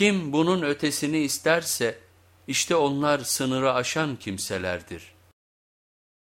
Kim bunun ötesini isterse işte onlar sınırı aşan kimselerdir.''